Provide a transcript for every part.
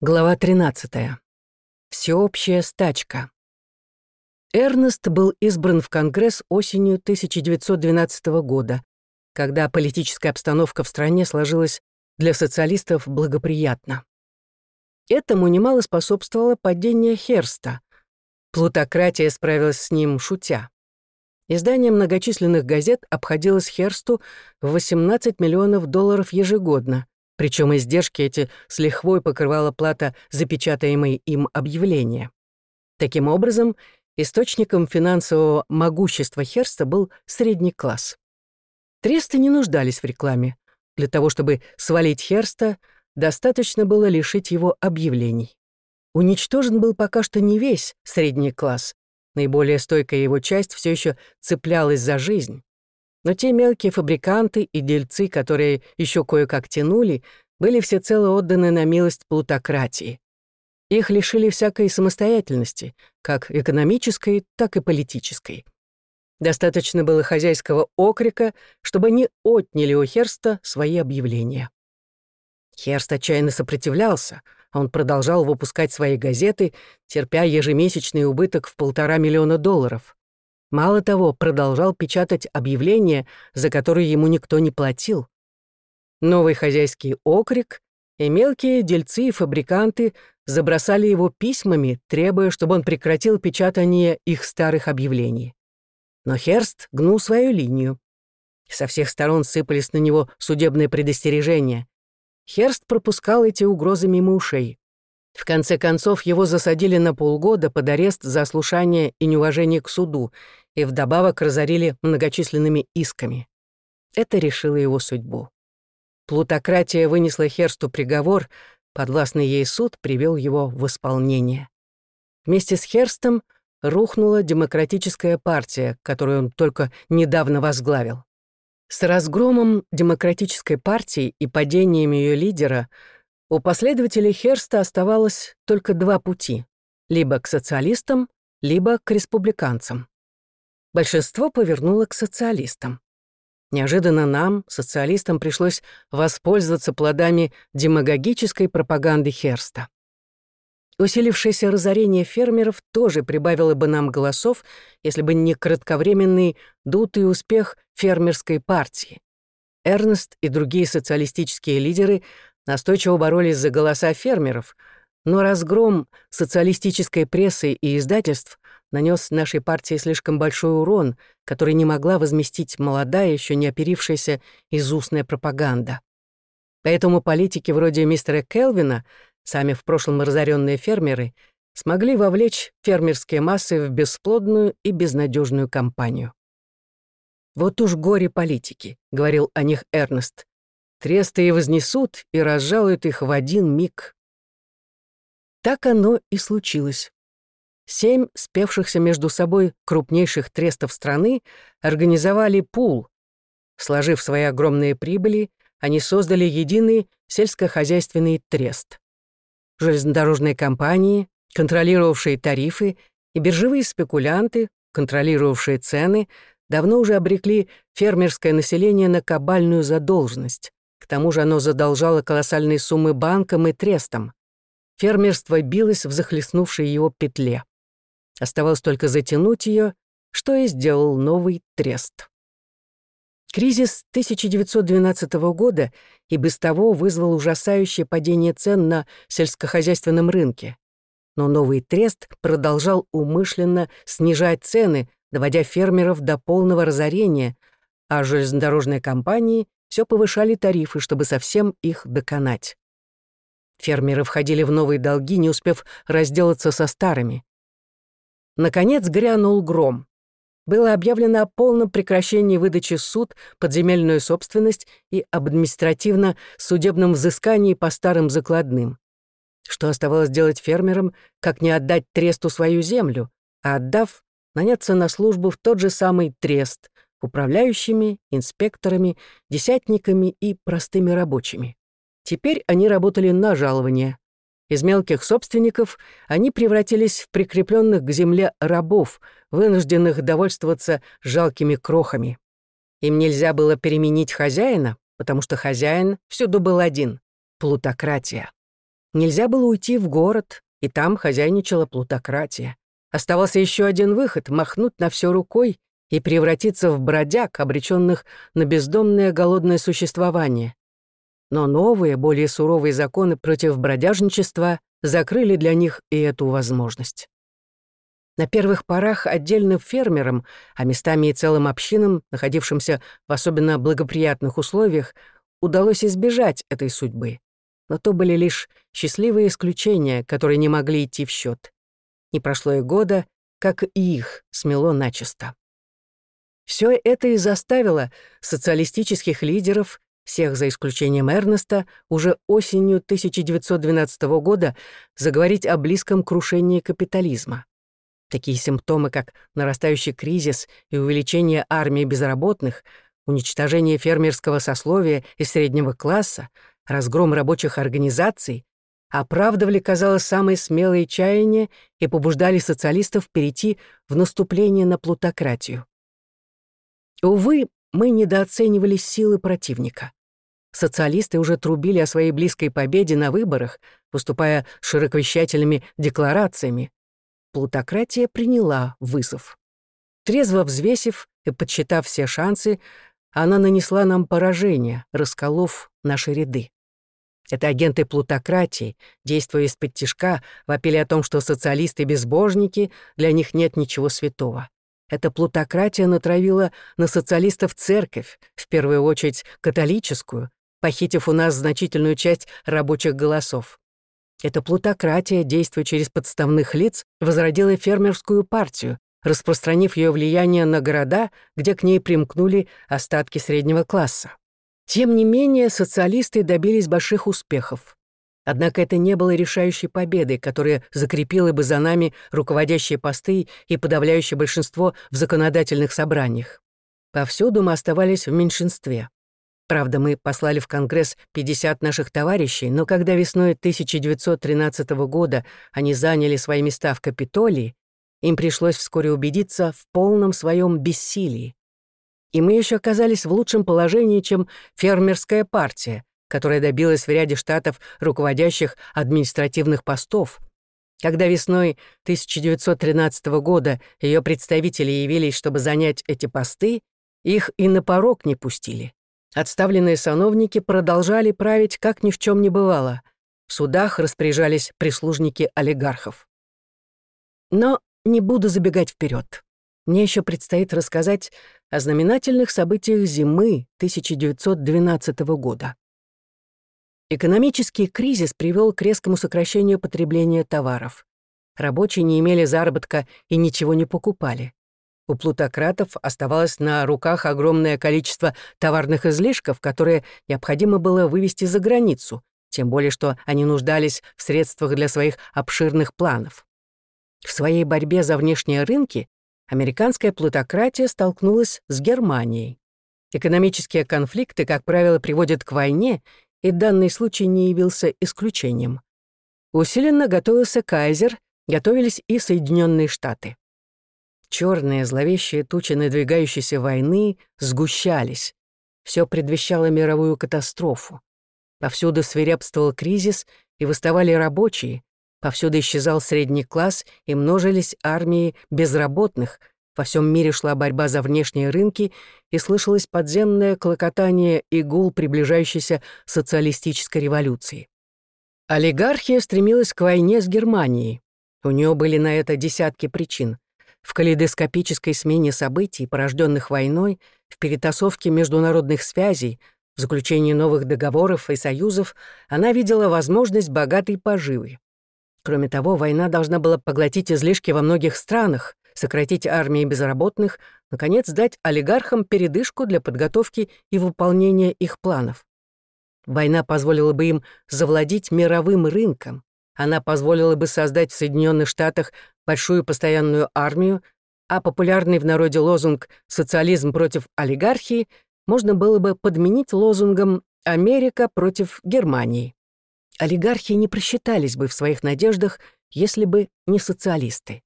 Глава 13. Всеобщая стачка. Эрнест был избран в Конгресс осенью 1912 года, когда политическая обстановка в стране сложилась для социалистов благоприятно. Этому немало способствовало падение Херста. Плутократия справилась с ним шутя. Издание многочисленных газет обходилось Херсту в 18 миллионов долларов ежегодно — причем издержки эти с лихвой покрывала плата запечатаемой им объявления. Таким образом, источником финансового могущества Херста был средний класс. Тресты не нуждались в рекламе. Для того, чтобы свалить Херста, достаточно было лишить его объявлений. Уничтожен был пока что не весь средний класс. Наиболее стойкая его часть все еще цеплялась за жизнь. Но те мелкие фабриканты и дельцы, которые еще кое-как тянули, были всецело отданы на милость плутократии. Их лишили всякой самостоятельности, как экономической, так и политической. Достаточно было хозяйского окрика, чтобы они отняли у Херста свои объявления. Херст отчаянно сопротивлялся, а он продолжал выпускать свои газеты, терпя ежемесячный убыток в полтора миллиона долларов. Мало того, продолжал печатать объявления, за которые ему никто не платил. Новый хозяйский окрик, и мелкие дельцы и фабриканты забросали его письмами, требуя, чтобы он прекратил печатание их старых объявлений. Но Херст гнул свою линию. Со всех сторон сыпались на него судебные предостережения. Херст пропускал эти угрозы мимо ушей. В конце концов, его засадили на полгода под арест за ослушание и неуважение к суду, и вдобавок разорили многочисленными исками. Это решило его судьбу. Плутократия вынесла Херсту приговор, подвластный ей суд привел его в исполнение. Вместе с Херстом рухнула демократическая партия, которую он только недавно возглавил. С разгромом демократической партии и падением ее лидера – у последователей Херста оставалось только два пути — либо к социалистам, либо к республиканцам. Большинство повернуло к социалистам. Неожиданно нам, социалистам, пришлось воспользоваться плодами демагогической пропаганды Херста. Усилившееся разорение фермеров тоже прибавило бы нам голосов, если бы не кратковременный дутый успех фермерской партии. Эрнест и другие социалистические лидеры настойчиво боролись за голоса фермеров, но разгром социалистической прессы и издательств нанес нашей партии слишком большой урон, который не могла возместить молодая, еще не оперившаяся изустная пропаганда. Поэтому политики вроде мистера Келвина, сами в прошлом разоренные фермеры, смогли вовлечь фермерские массы в бесплодную и безнадежную кампанию. «Вот уж горе политики», — говорил о них Эрнест. Тресты и вознесут, и разжалуют их в один миг. Так оно и случилось. Семь спевшихся между собой крупнейших трестов страны организовали пул. Сложив свои огромные прибыли, они создали единый сельскохозяйственный трест. Железнодорожные компании, контролировавшие тарифы, и биржевые спекулянты, контролировавшие цены, давно уже обрекли фермерское население на кабальную задолженность. К тому же оно задолжало колоссальные суммы банкам и трестам. Фермерство билось в захлестнувшей его петле. Оставалось только затянуть ее, что и сделал новый трест. Кризис 1912 года и без того вызвал ужасающее падение цен на сельскохозяйственном рынке. Но новый трест продолжал умышленно снижать цены, доводя фермеров до полного разорения, а железнодорожные компании все повышали тарифы, чтобы совсем их доконать. Фермеры входили в новые долги, не успев разделаться со старыми. Наконец грянул гром. Было объявлено о полном прекращении выдачи суд, подземельную собственность и административно-судебном взыскании по старым закладным. Что оставалось делать фермерам, как не отдать тресту свою землю, а отдав, наняться на службу в тот же самый трест, управляющими, инспекторами, десятниками и простыми рабочими. Теперь они работали на жалование. Из мелких собственников они превратились в прикрепленных к земле рабов, вынужденных довольствоваться жалкими крохами. Им нельзя было переменить хозяина, потому что хозяин всюду был один — плутократия. Нельзя было уйти в город, и там хозяйничала плутократия. Оставался еще один выход — махнуть на все рукой и превратиться в бродяг, обреченных на бездомное голодное существование. Но новые, более суровые законы против бродяжничества закрыли для них и эту возможность. На первых порах отдельным фермерам, а местами и целым общинам, находившимся в особенно благоприятных условиях, удалось избежать этой судьбы. Но то были лишь счастливые исключения, которые не могли идти в счет. Не прошло и года, как и их смело начисто. Все это и заставило социалистических лидеров, всех за исключением Эрнеста, уже осенью 1912 года заговорить о близком крушении капитализма. Такие симптомы, как нарастающий кризис и увеличение армии безработных, уничтожение фермерского сословия и среднего класса, разгром рабочих организаций, оправдывали, казалось, самые смелые чаяния и побуждали социалистов перейти в наступление на плутократию. Увы, мы недооценивали силы противника. Социалисты уже трубили о своей близкой победе на выборах, выступая широковещательными декларациями. Плутократия приняла вызов. Трезво взвесив и подсчитав все шансы, она нанесла нам поражение, расколов наши ряды. Это агенты плутократии, действуя из-под тишка, вопили о том, что социалисты — безбожники, для них нет ничего святого. Эта плутократия натравила на социалистов церковь, в первую очередь католическую, похитив у нас значительную часть рабочих голосов. Эта плутократия, действуя через подставных лиц, возродила фермерскую партию, распространив ее влияние на города, где к ней примкнули остатки среднего класса. Тем не менее, социалисты добились больших успехов. Однако это не было решающей победой, которая закрепила бы за нами руководящие посты и подавляющее большинство в законодательных собраниях. Повсюду мы оставались в меньшинстве. Правда, мы послали в Конгресс 50 наших товарищей, но когда весной 1913 года они заняли свои места в Капитолии, им пришлось вскоре убедиться в полном своем бессилии. И мы еще оказались в лучшем положении, чем фермерская партия, которая добилась в ряде штатов руководящих административных постов. Когда весной 1913 года ее представители явились, чтобы занять эти посты, их и на порог не пустили. Отставленные сановники продолжали править, как ни в чем не бывало. В судах распоряжались прислужники олигархов. Но не буду забегать вперед. Мне еще предстоит рассказать о знаменательных событиях зимы 1912 года. Экономический кризис привел к резкому сокращению потребления товаров. Рабочие не имели заработка и ничего не покупали. У плутократов оставалось на руках огромное количество товарных излишков, которые необходимо было вывести за границу, тем более что они нуждались в средствах для своих обширных планов. В своей борьбе за внешние рынки американская плутократия столкнулась с Германией. Экономические конфликты, как правило, приводят к войне, и данный случай не явился исключением. Усиленно готовился Кайзер, готовились и Соединенные Штаты. Черные зловещие тучи надвигающейся войны сгущались. Все предвещало мировую катастрофу. Повсюду свирепствовал кризис, и выставали рабочие, Повсюду исчезал средний класс и множились армии безработных, во всем мире шла борьба за внешние рынки и слышалось подземное клокотание и гул приближающейся социалистической революции. Олигархия стремилась к войне с Германией. У нее были на это десятки причин. В калейдоскопической смене событий, порожденных войной, в перетасовке международных связей, в заключении новых договоров и союзов, она видела возможность богатой поживы. Кроме того, война должна была поглотить излишки во многих странах, сократить армии безработных, наконец дать олигархам передышку для подготовки и выполнения их планов. Война позволила бы им завладеть мировым рынком. Она позволила бы создать в Соединенных Штатах большую постоянную армию, а популярный в народе лозунг «социализм против олигархии» можно было бы подменить лозунгом «Америка против Германии» олигархи не просчитались бы в своих надеждах, если бы не социалисты.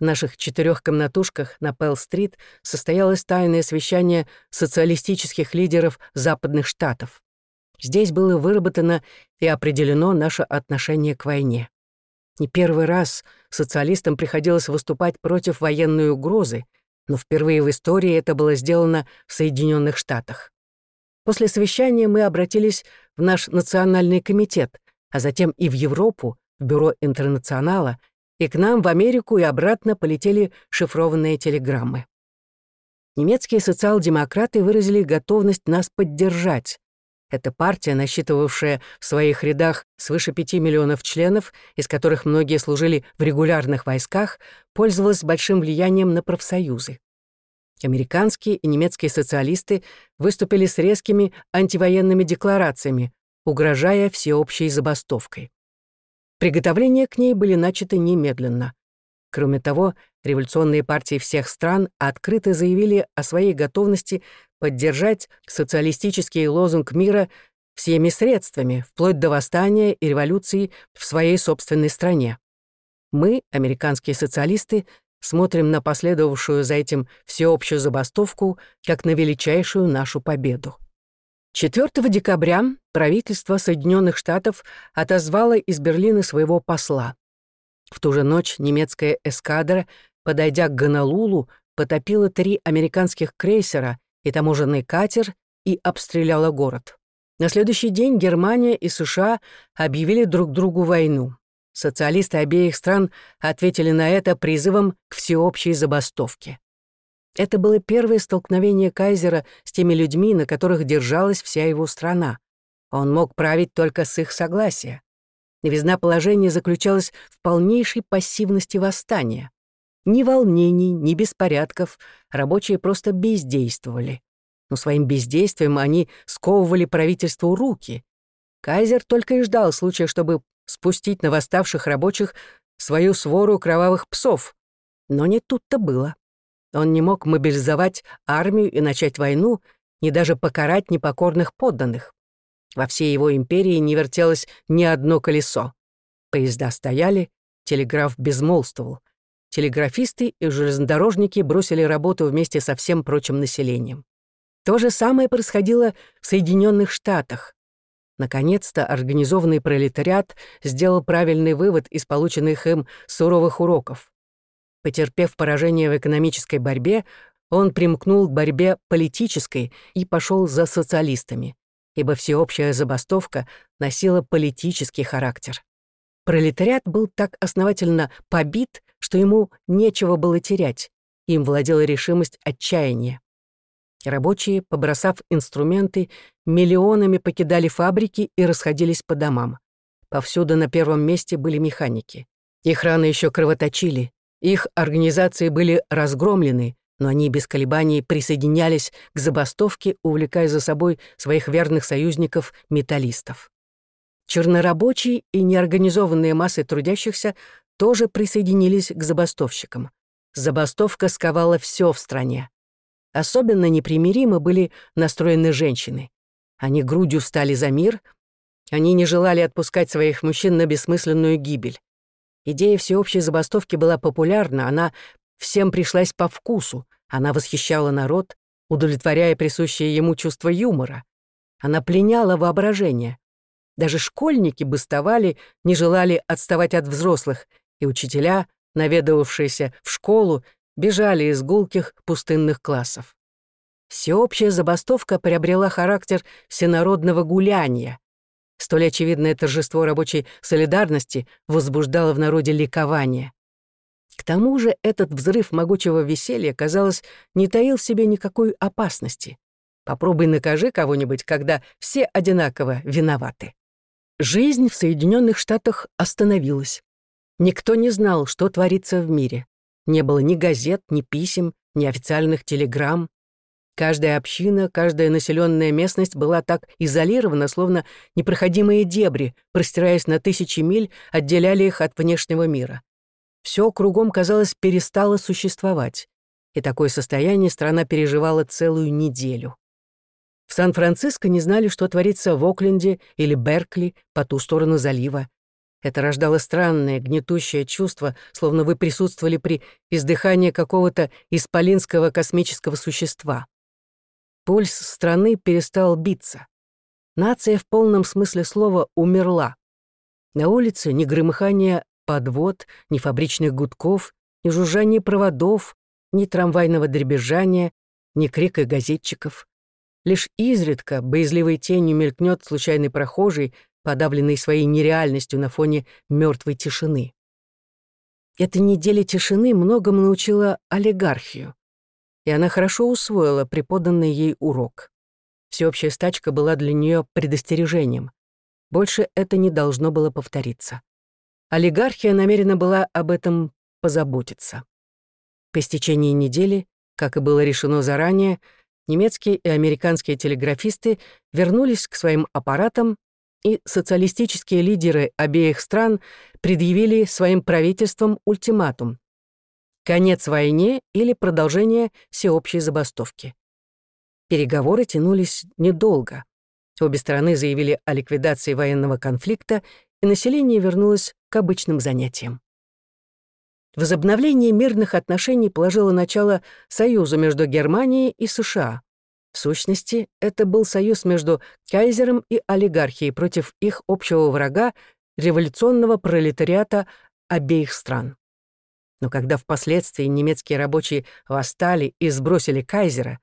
В наших четырех комнатушках на Пелл-стрит состоялось тайное совещание социалистических лидеров западных штатов. Здесь было выработано и определено наше отношение к войне. Не первый раз социалистам приходилось выступать против военной угрозы, но впервые в истории это было сделано в Соединенных Штатах. После совещания мы обратились в наш национальный комитет, а затем и в Европу, в бюро интернационала, и к нам в Америку и обратно полетели шифрованные телеграммы. Немецкие социал-демократы выразили готовность нас поддержать. Эта партия, насчитывавшая в своих рядах свыше пяти миллионов членов, из которых многие служили в регулярных войсках, пользовалась большим влиянием на профсоюзы. Американские и немецкие социалисты выступили с резкими антивоенными декларациями, угрожая всеобщей забастовкой. Приготовления к ней были начаты немедленно. Кроме того, революционные партии всех стран открыто заявили о своей готовности поддержать социалистический лозунг мира всеми средствами, вплоть до восстания и революции в своей собственной стране. Мы, американские социалисты, смотрим на последовавшую за этим всеобщую забастовку как на величайшую нашу победу. 4 декабря правительство Соединенных Штатов отозвало из Берлина своего посла. В ту же ночь немецкая эскадра, подойдя к Гонолулу, потопила три американских крейсера и таможенный катер и обстреляла город. На следующий день Германия и США объявили друг другу войну. Социалисты обеих стран ответили на это призывом к всеобщей забастовке. Это было первое столкновение кайзера с теми людьми, на которых держалась вся его страна. Он мог править только с их согласия. Новизна положения заключалась в полнейшей пассивности восстания. Ни волнений, ни беспорядков, рабочие просто бездействовали. Но своим бездействием они сковывали правительству руки. Кайзер только и ждал случая, чтобы спустить на восставших рабочих свою свору кровавых псов. Но не тут-то было. Он не мог мобилизовать армию и начать войну, ни даже покарать непокорных подданных. Во всей его империи не вертелось ни одно колесо. Поезда стояли, телеграф безмолвствовал. Телеграфисты и железнодорожники бросили работу вместе со всем прочим населением. То же самое происходило в Соединенных Штатах. Наконец-то организованный пролетариат сделал правильный вывод из полученных им суровых уроков. Потерпев поражение в экономической борьбе, он примкнул к борьбе политической и пошел за социалистами, ибо всеобщая забастовка носила политический характер. Пролетариат был так основательно побит, что ему нечего было терять, им владела решимость отчаяния. Рабочие, побросав инструменты, миллионами покидали фабрики и расходились по домам. Повсюду на первом месте были механики. Их раны еще кровоточили, их организации были разгромлены, но они без колебаний присоединялись к забастовке, увлекая за собой своих верных союзников-металлистов. Чернорабочие и неорганизованные массы трудящихся тоже присоединились к забастовщикам. Забастовка сковала все в стране. Особенно непримиримы были настроены женщины. Они грудью встали за мир, они не желали отпускать своих мужчин на бессмысленную гибель. Идея всеобщей забастовки была популярна, она всем пришлась по вкусу, она восхищала народ, удовлетворяя присущее ему чувство юмора. Она пленяла воображение. Даже школьники бастовали, не желали отставать от взрослых, и учителя, наведывавшиеся в школу, бежали из гулких пустынных классов. Всеобщая забастовка приобрела характер всенародного гуляния. Столь очевидное торжество рабочей солидарности возбуждало в народе ликование. К тому же этот взрыв могучего веселья, казалось, не таил в себе никакой опасности. Попробуй накажи кого-нибудь, когда все одинаково виноваты. Жизнь в Соединенных Штатах остановилась. Никто не знал, что творится в мире. Не было ни газет, ни писем, ни официальных телеграмм. Каждая община, каждая населенная местность была так изолирована, словно непроходимые дебри, простираясь на тысячи миль, отделяли их от внешнего мира. Все кругом, казалось, перестало существовать. И такое состояние страна переживала целую неделю. В Сан-Франциско не знали, что творится в Окленде или Беркли по ту сторону залива. Это рождало странное, гнетущее чувство, словно вы присутствовали при издыхании какого-то исполинского космического существа. Пульс страны перестал биться. Нация в полном смысле слова умерла. На улице ни громыхания подвод, ни фабричных гудков, ни жужжания проводов, ни трамвайного дребезжания, ни крика газетчиков. Лишь изредка боязливой тенью мелькнет случайный прохожий, подавленный своей нереальностью на фоне мертвой тишины. Эта неделя тишины многому научила олигархию, и она хорошо усвоила преподанный ей урок. Всеобщая стачка была для нее предостережением. Больше это не должно было повториться. Олигархия намерена была об этом позаботиться. По истечении недели, как и было решено заранее, немецкие и американские телеграфисты вернулись к своим аппаратам, и социалистические лидеры обеих стран предъявили своим правительствам ультиматум. Конец войне или продолжение всеобщей забастовки. Переговоры тянулись недолго. Обе стороны заявили о ликвидации военного конфликта, и население вернулось к обычным занятиям. Возобновление мирных отношений положило начало союзу между Германией и США. В сущности, это был союз между кайзером и олигархией против их общего врага, революционного пролетариата обеих стран. Но когда впоследствии немецкие рабочие восстали и сбросили кайзера,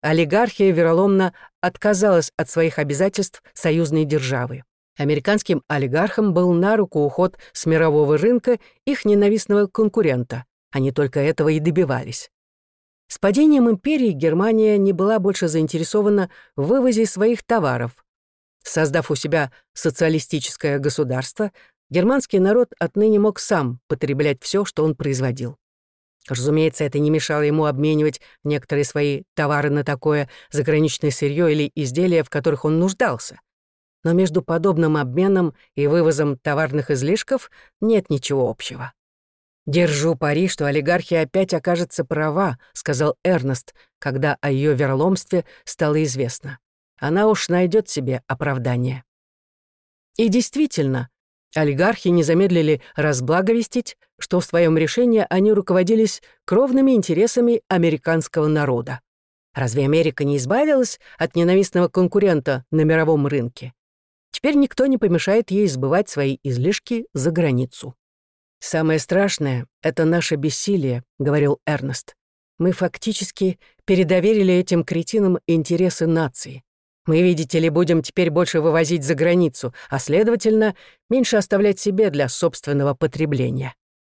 олигархия вероломно отказалась от своих обязательств союзной державы. Американским олигархам был на руку уход с мирового рынка их ненавистного конкурента. Они только этого и добивались. С падением империи Германия не была больше заинтересована в вывозе своих товаров. Создав у себя социалистическое государство, германский народ отныне мог сам потреблять все, что он производил. Разумеется, это не мешало ему обменивать некоторые свои товары на такое заграничное сырье или изделия, в которых он нуждался но между подобным обменом и вывозом товарных излишков нет ничего общего. «Держу пари, что олигархия опять окажется права», — сказал Эрнест, когда о ее вероломстве стало известно. «Она уж найдет себе оправдание». И действительно, олигархи не замедлили разблаговестить, что в своем решении они руководились кровными интересами американского народа. Разве Америка не избавилась от ненавистного конкурента на мировом рынке? Теперь никто не помешает ей сбывать свои излишки за границу. «Самое страшное — это наше бессилие», — говорил Эрнест. «Мы фактически передоверили этим кретинам интересы нации. Мы, видите ли, будем теперь больше вывозить за границу, а, следовательно, меньше оставлять себе для собственного потребления».